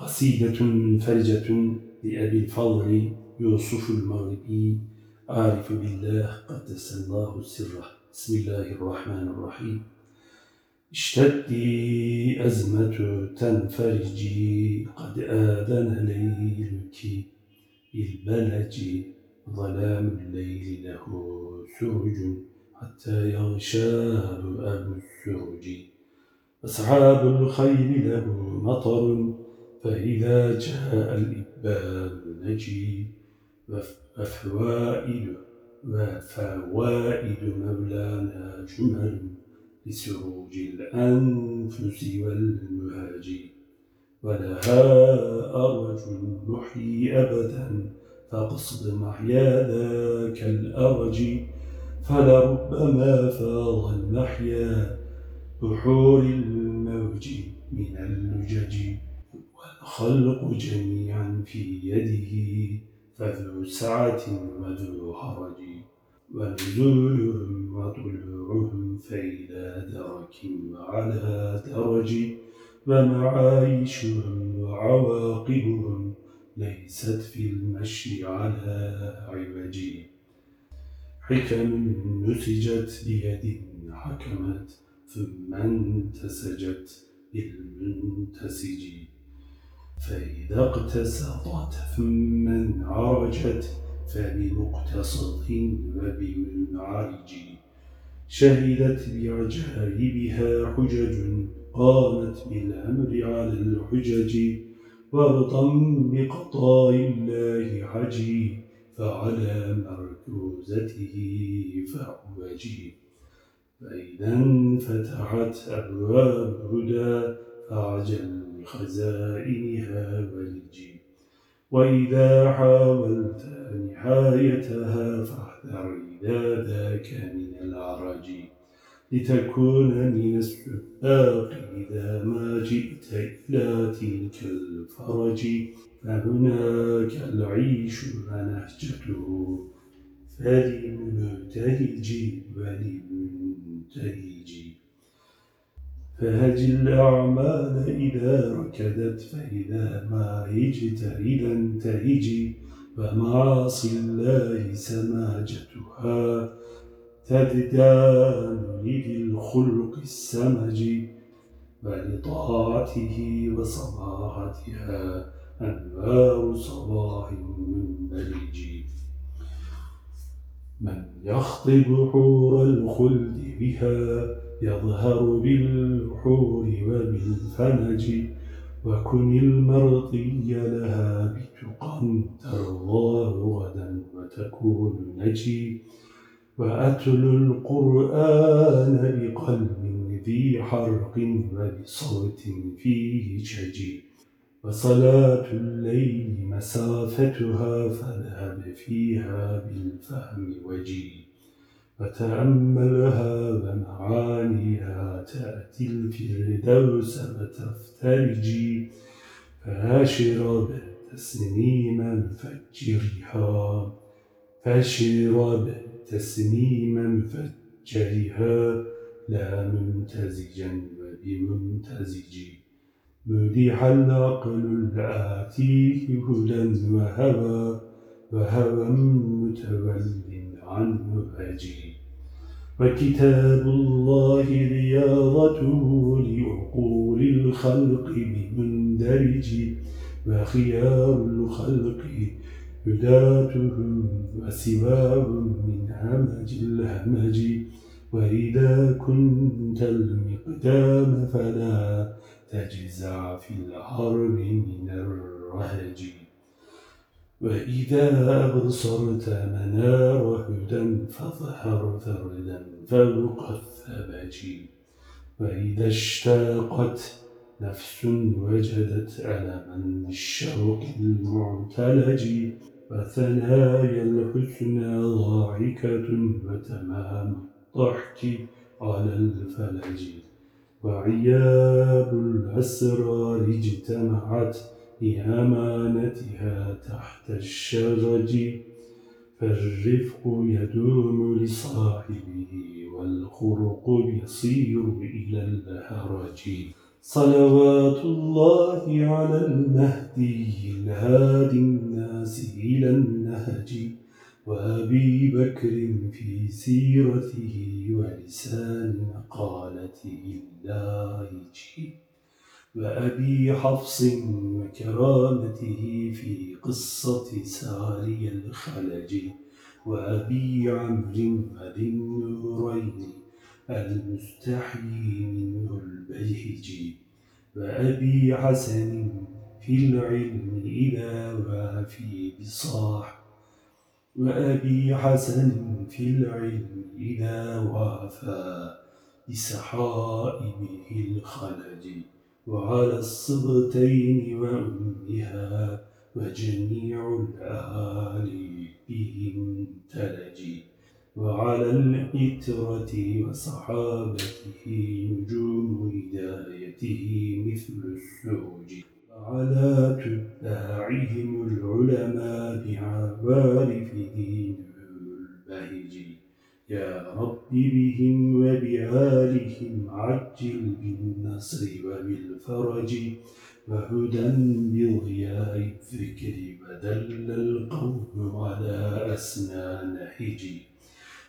قصيدة منفرجة لأبي الفضل يوسف المغربي عارف بالله قدس الله سره. بسم الله الرحمن الرحيم. اشتدي أزمة تنفرجي قد آذن ليلك بالبلج ظلام الليل له سرج حتى يغشاه أبو السرج. أصحاب الخير له مطر فإذا جاء الإبان نجي وفوائد وفوائد مولانا جمل لسروج الأنفس والمهاجي ولها أرج المحيي أبدا فاقصد محيا ذاك الأرج. فلربما فاض المحيا بحور الموج من اللجج. والخلق جميعا في يده فذو سعة وذو حرج ونزولهم وطلوعهم فإلى درك وعلى درج ومعايشهم وعواقبهم ليست في المشي على عوج. حكم نسجت بيد حكمت ثم انتسجت بالمنتسج فإذا اقتصدت ثم انعرجت فبمقتصد وبمنعرج شهدت بعجائبها حجج قامت بالأمر على الحجج وارضا بقضاء الله حجي فعلى مركوزته فأوجي. فإذا انفتحت أبواب هدى فعجل بخزائنها ولجي وإذا حاولت نهايتها فاحذر إذا ذاك من العرج. لتكون من السباق إذا ما جئت إلى تلك الفرج. فهناك العيش ونهجته. فللمبتهج وللمنتهج فهج الأعمال إذا ركدت فإذا ما هجت إذا انتهجي ومعاصي الله سماجتها. تددان لذي الخلق السمج ولطاعته وصباحتها أنوار صباح منبلج. من يخطب حور الخلد بها يظهر بالحور وبالفنج وكن المرضي لها بتقى ترضاه غدا وتكون نجي. وأتل القرآن بقلب ذي حرق وبصوت فيه شجي. وصلاة الليل مسافتها فاذهب فيها بالفهم وجي. وتأملها ومعانيها تأتي الفردوس وتفترجي فاشرب تسنيما فجرها فاشرب تسنيما فجرها لا منتزجا وبمنتزجي مدح العقل الآتيه هدى وهوى وهوى متول عنه هجي وكتاب الله رياضته لعقول الخلق بمندرج وخيار الخلق هداتهم وسواهم من همج الهمج. وإذا كنت المقدام فلا تجزع في الحرب من الرهج. وإذا أبصرت منار هدى فاظهر فردا فوق الثبج وإذا اشتاقت نفس وجدت ألما بالشوق المعتلج. وثنايا الحسنى ضاحكة وتمام الضحك على الفلج. وعياب الأسرار اجتمعت بأمانتها تحت الشرج فالرفق يدوم لصاحبه والخرق يصير إلى الهرج صلوات الله على المهدي الهادي الناس إلى النهج وأبي بكر في سيرته ولسان مقالته اللاهج وأبي حفص وكرامته في قصة ساري الخلج وأبي عمرو وذي النورين المستحيي منه البهج وأبي حسن في العلم إذا وافي بصاح وأبي حسن في العلم إذا وافى بسحائبه الخلج. وعلى الصبتين وأمها وجميع الأهالي بهم تلجي وعلى الإترة وصحابته نجوم هدايته مثل السوج وعلى تباعهم العلماء بعوارف دينهم البهج يا رب بهم وبآلهم عجل بالنصر وبالفرج وهدى بضياء الذكر بدل القوم على أسنان هجي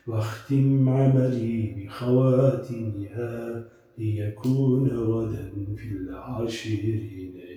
واختم عملي بخواتمها ليكون غدا في العشر نجي